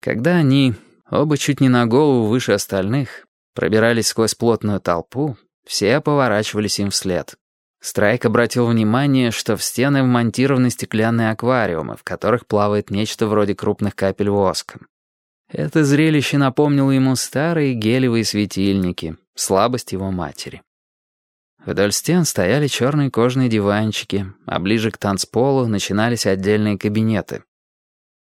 Когда они, оба чуть не на голову выше остальных, пробирались сквозь плотную толпу, все поворачивались им вслед. Страйк обратил внимание, что в стены вмонтированы стеклянные аквариумы, в которых плавает нечто вроде крупных капель воска. Это зрелище напомнило ему старые гелевые светильники, слабость его матери. Вдоль стен стояли черные кожаные диванчики, а ближе к танцполу начинались отдельные кабинеты.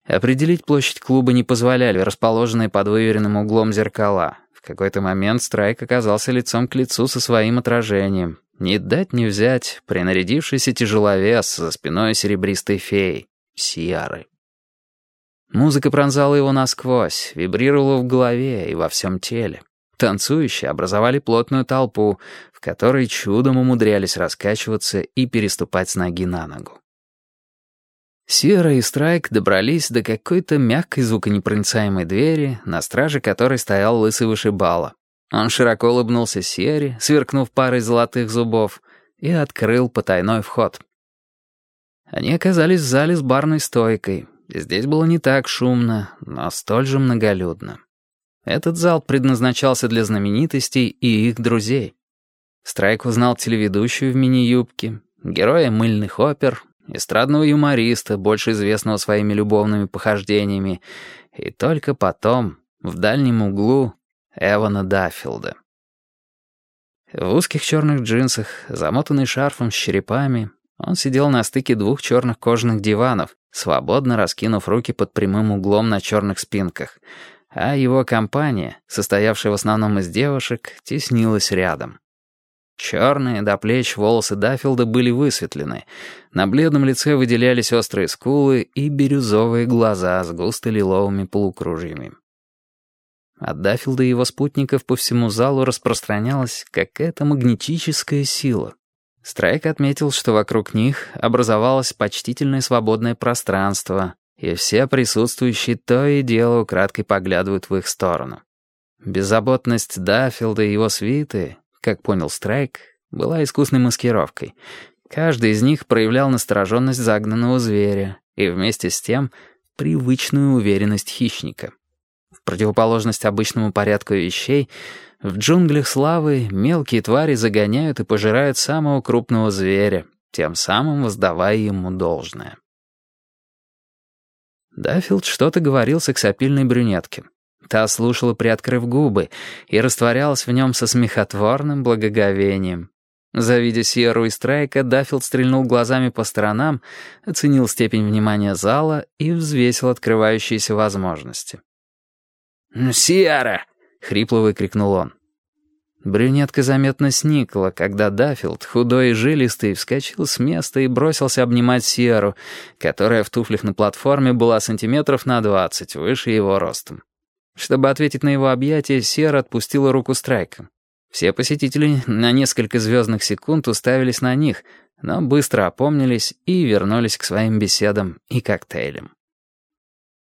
Определить площадь клуба не позволяли расположенные под выверенным углом зеркала. В какой-то момент Страйк оказался лицом к лицу со своим отражением. Не дать не взять принарядившийся тяжеловес за спиной серебристой феи, Сиары. Музыка пронзала его насквозь, вибрировала в голове и во всем теле. Танцующие образовали плотную толпу, в которой чудом умудрялись раскачиваться и переступать с ноги на ногу. Сера и Страйк добрались до какой-то мягкой звуконепроницаемой двери, на страже которой стоял лысый вышибала. Он широко улыбнулся Сере, сверкнув парой золотых зубов, и открыл потайной вход. Они оказались в зале с барной стойкой. Здесь было не так шумно, но столь же многолюдно. Этот зал предназначался для знаменитостей и их друзей. Страйк узнал телеведущую в мини-юбке, героя мыльных опер, эстрадного юмориста, больше известного своими любовными похождениями, и только потом, в дальнем углу, Эвана Даффилда. В узких черных джинсах, замотанный шарфом с черепами, он сидел на стыке двух черных кожаных диванов, свободно раскинув руки под прямым углом на черных спинках — а его компания, состоявшая в основном из девушек, теснилась рядом. Черные до плеч волосы Даффилда были высветлены, на бледном лице выделялись острые скулы и бирюзовые глаза с густо-лиловыми полукружьями. От Даффилда и его спутников по всему залу распространялась какая-то магнетическая сила. Страйк отметил, что вокруг них образовалось почтительное свободное пространство, и все присутствующие то и дело украдкой поглядывают в их сторону. Беззаботность Даффилда и его свиты, как понял Страйк, была искусной маскировкой. Каждый из них проявлял настороженность загнанного зверя и вместе с тем привычную уверенность хищника. В противоположность обычному порядку вещей, в джунглях славы мелкие твари загоняют и пожирают самого крупного зверя, тем самым воздавая ему должное. Даффилд что-то говорил сексапильной брюнетке. Та слушала, приоткрыв губы, и растворялась в нем со смехотворным благоговением. Завидя Сьерру и Страйка, Даффилд стрельнул глазами по сторонам, оценил степень внимания зала и взвесил открывающиеся возможности. «Сьерра!» — хрипло выкрикнул он. Брюнетка заметно сникла, когда Даффилд, худой и жилистый, вскочил с места и бросился обнимать Сиару, которая в туфлях на платформе была сантиметров на двадцать выше его ростом. Чтобы ответить на его объятие, Сиара отпустила руку Страйка. Все посетители на несколько звездных секунд уставились на них, но быстро опомнились и вернулись к своим беседам и коктейлям.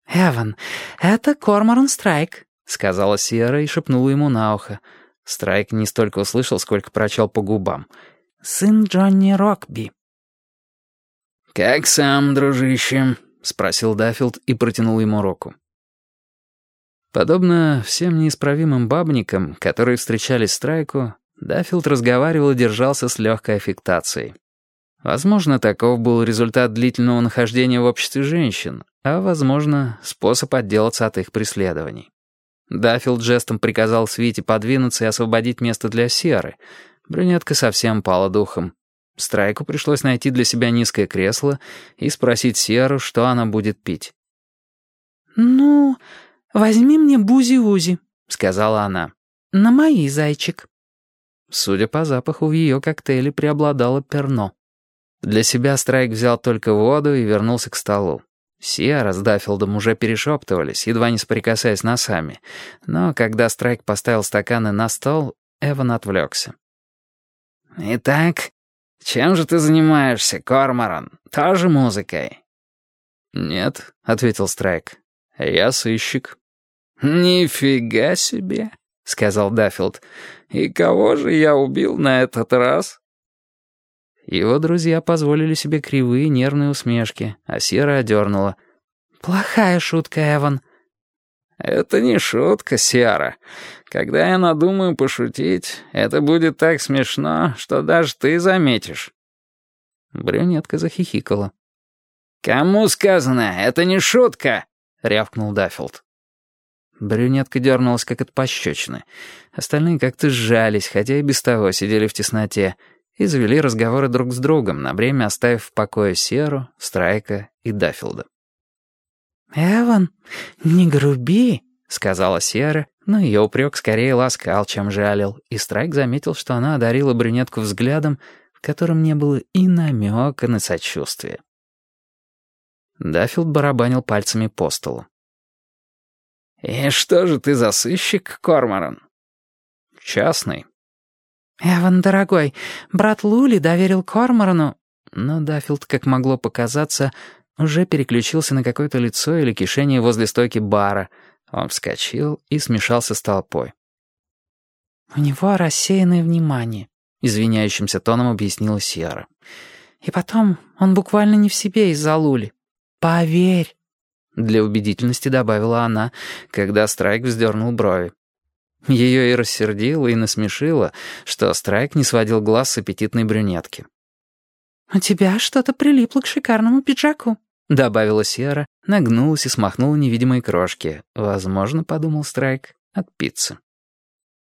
«Эван, это Корморан Страйк», — сказала Сиара и шепнула ему на ухо — Страйк не столько услышал, сколько прочел по губам. «Сын Джонни Рокби». «Как сам, дружище?» — спросил Даффилд и протянул ему руку. Подобно всем неисправимым бабникам, которые встречались Страйку, Даффилд разговаривал и держался с легкой аффектацией. Возможно, таков был результат длительного нахождения в обществе женщин, а, возможно, способ отделаться от их преследований. Даффилд жестом приказал Свите подвинуться и освободить место для Серы. Брюнетка совсем пала духом. Страйку пришлось найти для себя низкое кресло и спросить Серу, что она будет пить. «Ну, возьми мне бузи-узи», — сказала она. «На мои, зайчик». Судя по запаху, в ее коктейле преобладало перно. Для себя Страйк взял только воду и вернулся к столу. Сиара с Даффилдом уже перешептывались, едва не соприкасаясь носами. Но когда Страйк поставил стаканы на стол, Эван отвлекся. «Итак, чем же ты занимаешься, Корморан? Тоже музыкой?» «Нет», — ответил Страйк. «Я сыщик». «Нифига себе», — сказал Даффилд. «И кого же я убил на этот раз?» Его друзья позволили себе кривые нервные усмешки, а Сера одернула. «Плохая шутка, Эван». «Это не шутка, Сиара. Когда я надумаю пошутить, это будет так смешно, что даже ты заметишь». Брюнетка захихикала. «Кому сказано? Это не шутка!» — рявкнул Даффилд. Брюнетка дернулась, как от пощечины. Остальные как-то сжались, хотя и без того сидели в тесноте, и завели разговоры друг с другом, на время оставив в покое Серу, Страйка и Даффилда. «Эван, не груби», — сказала Сера, но ее упрек скорее ласкал, чем жалил, и Страйк заметил, что она одарила брюнетку взглядом, в котором не было и намека на сочувствие. Даффилд барабанил пальцами по столу. «И что же ты за сыщик, Корморан?» «Частный». «Эван, дорогой, брат Лули доверил Корморану...» Но Даффилд, как могло показаться, уже переключился на какое-то лицо или кишение возле стойки бара. Он вскочил и смешался с толпой. «У него рассеянное внимание», — извиняющимся тоном объяснила Сьерра. «И потом, он буквально не в себе из-за Лули. Поверь». Для убедительности добавила она, когда Страйк вздернул брови. Ее и рассердило, и насмешило, что Страйк не сводил глаз с аппетитной брюнетки. «У тебя что-то прилипло к шикарному пиджаку», — добавила Сера, нагнулась и смахнула невидимые крошки. Возможно, подумал Страйк, от пиццы.